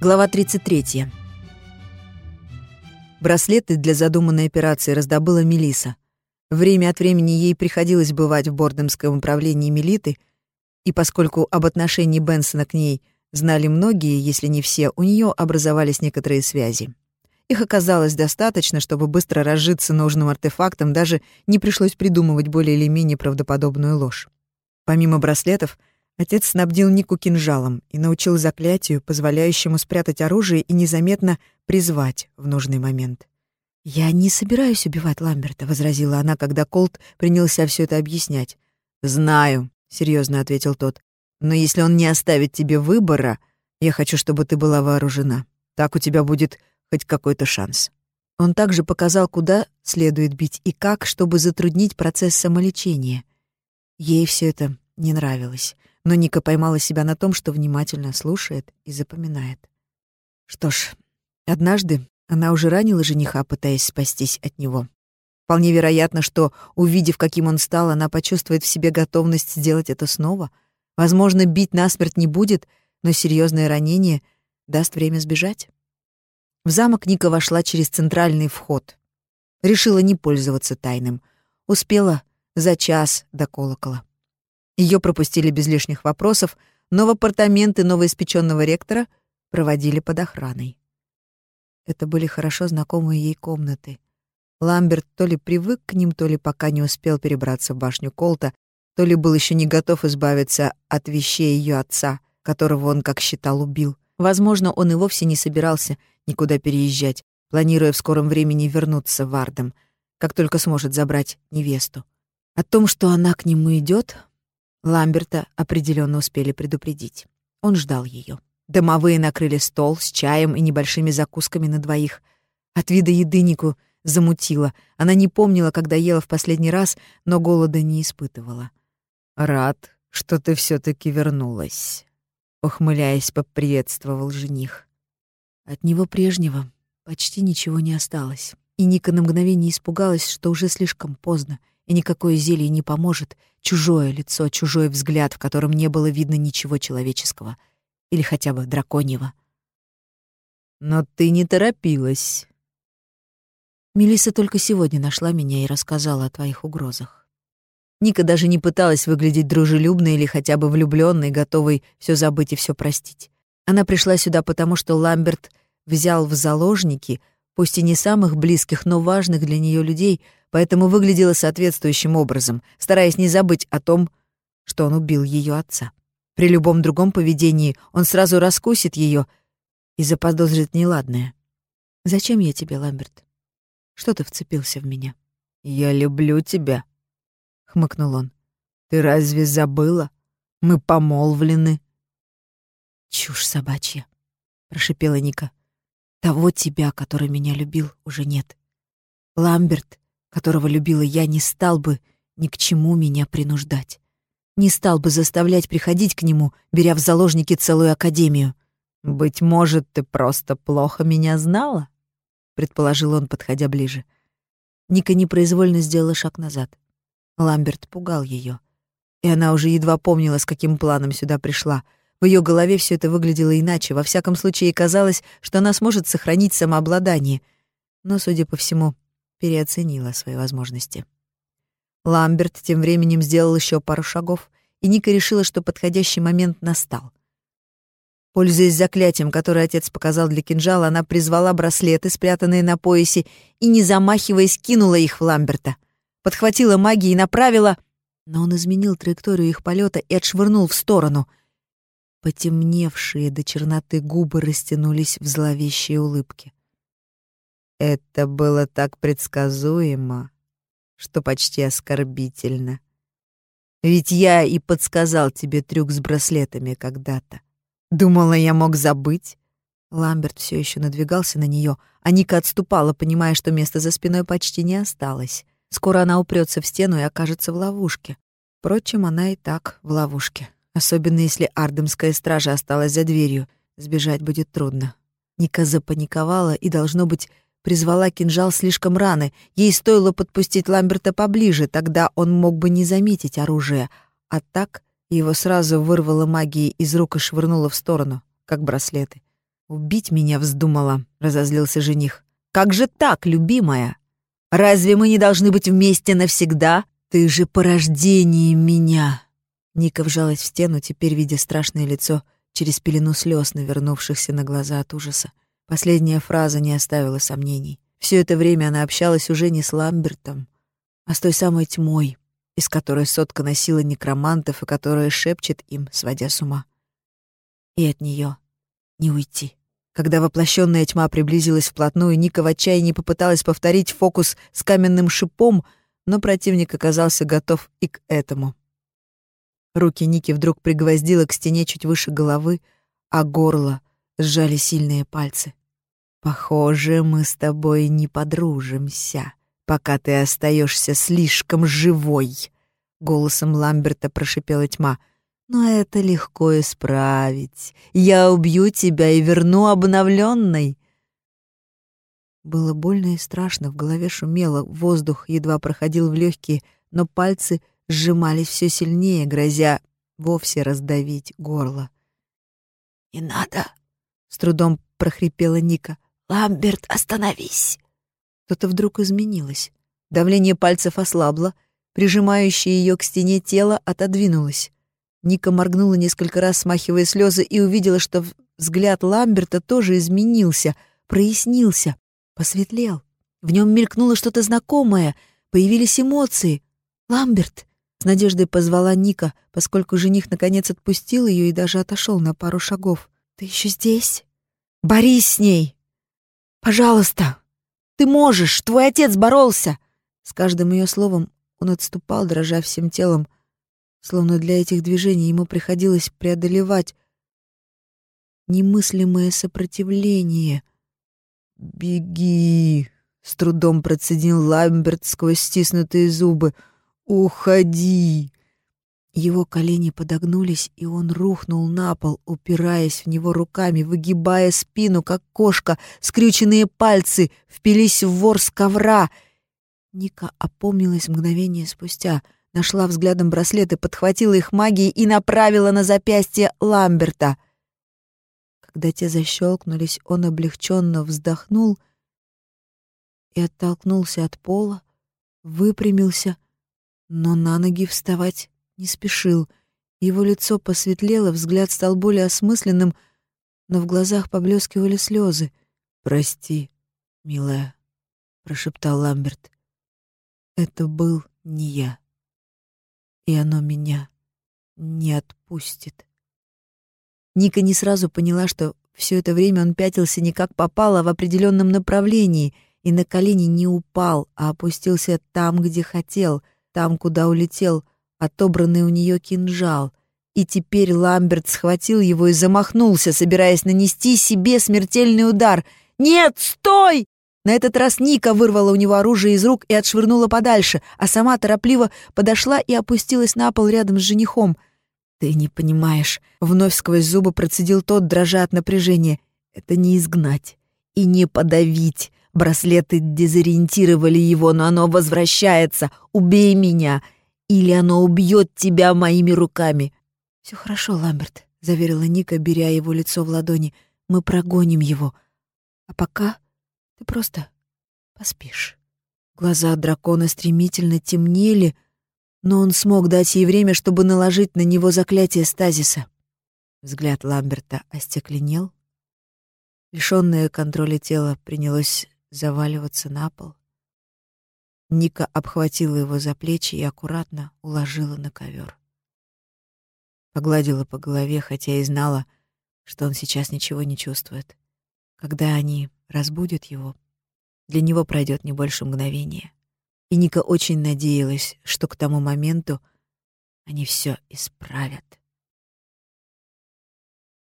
Глава 33. Браслеты для задуманной операции раздобыла Мелиса. Время от времени ей приходилось бывать в Бордемском управлении Мелиты, и поскольку об отношении Бенсона к ней знали многие, если не все, у нее образовались некоторые связи. Их оказалось достаточно, чтобы быстро разжиться нужным артефактом, даже не пришлось придумывать более или менее правдоподобную ложь. Помимо браслетов — Отец снабдил Нику кинжалом и научил заклятию, позволяющему спрятать оружие и незаметно призвать в нужный момент. «Я не собираюсь убивать Ламберта», — возразила она, когда Колт принялся все это объяснять. «Знаю», — серьезно ответил тот. «Но если он не оставит тебе выбора, я хочу, чтобы ты была вооружена. Так у тебя будет хоть какой-то шанс». Он также показал, куда следует бить и как, чтобы затруднить процесс самолечения. Ей все это не нравилось но Ника поймала себя на том, что внимательно слушает и запоминает. Что ж, однажды она уже ранила жениха, пытаясь спастись от него. Вполне вероятно, что, увидев, каким он стал, она почувствует в себе готовность сделать это снова. Возможно, бить насмерть не будет, но серьезное ранение даст время сбежать. В замок Ника вошла через центральный вход. Решила не пользоваться тайным. Успела за час до колокола. Ее пропустили без лишних вопросов, но в апартаменты новоиспеченного ректора проводили под охраной. Это были хорошо знакомые ей комнаты. Ламберт то ли привык к ним, то ли пока не успел перебраться в башню Колта, то ли был еще не готов избавиться от вещей ее отца, которого он, как считал, убил. Возможно, он и вовсе не собирался никуда переезжать, планируя в скором времени вернуться в Ардем, как только сможет забрать невесту. О том, что она к нему идет, Ламберта определенно успели предупредить. Он ждал ее. Домовые накрыли стол с чаем и небольшими закусками на двоих. От вида еды Нику замутила. Она не помнила, когда ела в последний раз, но голода не испытывала. «Рад, что ты все таки вернулась», — ухмыляясь, поприветствовал жених. От него прежнего почти ничего не осталось, и Ника на мгновение испугалась, что уже слишком поздно — и никакое зелье не поможет. Чужое лицо, чужой взгляд, в котором не было видно ничего человеческого. Или хотя бы драконьего. «Но ты не торопилась». Мелисса только сегодня нашла меня и рассказала о твоих угрозах. Ника даже не пыталась выглядеть дружелюбной или хотя бы влюбленной, готовой все забыть и все простить. Она пришла сюда потому, что Ламберт взял в заложники, пусть и не самых близких, но важных для нее людей — поэтому выглядела соответствующим образом, стараясь не забыть о том, что он убил ее отца. При любом другом поведении он сразу раскусит ее и заподозрит неладное. «Зачем я тебе, Ламберт? Что ты вцепился в меня?» «Я люблю тебя», — хмыкнул он. «Ты разве забыла? Мы помолвлены». «Чушь собачья», — прошипела Ника. «Того тебя, который меня любил, уже нет. Ламберт которого любила я, не стал бы ни к чему меня принуждать. Не стал бы заставлять приходить к нему, беря в заложники целую академию. «Быть может, ты просто плохо меня знала?» — предположил он, подходя ближе. Ника непроизвольно сделала шаг назад. Ламберт пугал ее, и она уже едва помнила, с каким планом сюда пришла. В ее голове все это выглядело иначе. Во всяком случае, казалось, что она сможет сохранить самообладание. Но, судя по всему, переоценила свои возможности. Ламберт тем временем сделал еще пару шагов, и Ника решила, что подходящий момент настал. Пользуясь заклятием, которое отец показал для кинжала, она призвала браслеты, спрятанные на поясе, и, не замахиваясь, кинула их в Ламберта. Подхватила магию и направила... Но он изменил траекторию их полета и отшвырнул в сторону. Потемневшие до черноты губы растянулись в зловещей улыбке. Это было так предсказуемо, что почти оскорбительно. Ведь я и подсказал тебе трюк с браслетами когда-то. Думала, я мог забыть. Ламберт все еще надвигался на нее, а Ника отступала, понимая, что места за спиной почти не осталось. Скоро она упрется в стену и окажется в ловушке. Впрочем, она и так в ловушке. Особенно если ардемская стража осталась за дверью. Сбежать будет трудно. Ника запаниковала и, должно быть, призвала кинжал слишком рано. Ей стоило подпустить Ламберта поближе, тогда он мог бы не заметить оружие. А так его сразу вырвало магией из рук и швырнуло в сторону, как браслеты. «Убить меня вздумала», — разозлился жених. «Как же так, любимая? Разве мы не должны быть вместе навсегда? Ты же порождение меня!» Ника вжалась в стену, теперь видя страшное лицо через пелену слез, навернувшихся на глаза от ужаса. Последняя фраза не оставила сомнений. Все это время она общалась уже не с Ламбертом, а с той самой тьмой, из которой соткана сила некромантов и которая шепчет им, сводя с ума. И от нее не уйти. Когда воплощенная тьма приблизилась вплотную, Ника в отчаянии попыталась повторить фокус с каменным шипом, но противник оказался готов и к этому. Руки Ники вдруг пригвоздило к стене чуть выше головы, а горло сжали сильные пальцы. «Похоже, мы с тобой не подружимся, пока ты остаешься слишком живой», — голосом Ламберта прошипела тьма. «Но это легко исправить. Я убью тебя и верну обновленной». Было больно и страшно, в голове шумело, воздух едва проходил в легкие, но пальцы сжимались все сильнее, грозя вовсе раздавить горло. «Не надо!» — с трудом прохрипела Ника. «Ламберт, остановись!» Что-то вдруг изменилось. Давление пальцев ослабло, прижимающее ее к стене тело отодвинулось. Ника моргнула несколько раз, смахивая слезы, и увидела, что взгляд Ламберта тоже изменился, прояснился, посветлел. В нем мелькнуло что-то знакомое, появились эмоции. «Ламберт!» — с надеждой позвала Ника, поскольку жених наконец отпустил ее и даже отошел на пару шагов. «Ты еще здесь? Борись с ней!» Пожалуйста! Ты можешь! Твой отец боролся!» С каждым ее словом он отступал, дрожа всем телом, словно для этих движений ему приходилось преодолевать немыслимое сопротивление. «Беги!» — с трудом процедил Ламберт сквозь стиснутые зубы. «Уходи!» Его колени подогнулись, и он рухнул на пол, упираясь в него руками, выгибая спину, как кошка. Скрюченные пальцы впились в ворс ковра. Ника опомнилась мгновение спустя, нашла взглядом браслеты, подхватила их магией и направила на запястье Ламберта. Когда те защелкнулись, он облегченно вздохнул и оттолкнулся от пола, выпрямился, но на ноги вставать не спешил. Его лицо посветлело, взгляд стал более осмысленным, но в глазах поблескивали слезы. «Прости, милая», — прошептал Ламберт. «Это был не я, и оно меня не отпустит». Ника не сразу поняла, что все это время он пятился не как попало, а в определенном направлении, и на колени не упал, а опустился там, где хотел, там, куда улетел — отобранный у нее кинжал, и теперь Ламберт схватил его и замахнулся, собираясь нанести себе смертельный удар. «Нет, стой!» На этот раз Ника вырвала у него оружие из рук и отшвырнула подальше, а сама торопливо подошла и опустилась на пол рядом с женихом. «Ты не понимаешь», — вновь сквозь зубы процедил тот, дрожа от напряжения. «Это не изгнать и не подавить. Браслеты дезориентировали его, но оно возвращается. Убей меня, или оно убьет тебя моими руками. Все хорошо, Ламберт, заверила Ника, беря его лицо в ладони. Мы прогоним его. А пока ты просто поспишь. Глаза дракона стремительно темнели, но он смог дать ей время, чтобы наложить на него заклятие стазиса. Взгляд Ламберта остекленел. Лишённое контроля тело принялось заваливаться на пол. Ника обхватила его за плечи и аккуратно уложила на ковер. Погладила по голове, хотя и знала, что он сейчас ничего не чувствует. Когда они разбудят его, для него пройдет не больше мгновения. И Ника очень надеялась, что к тому моменту они все исправят.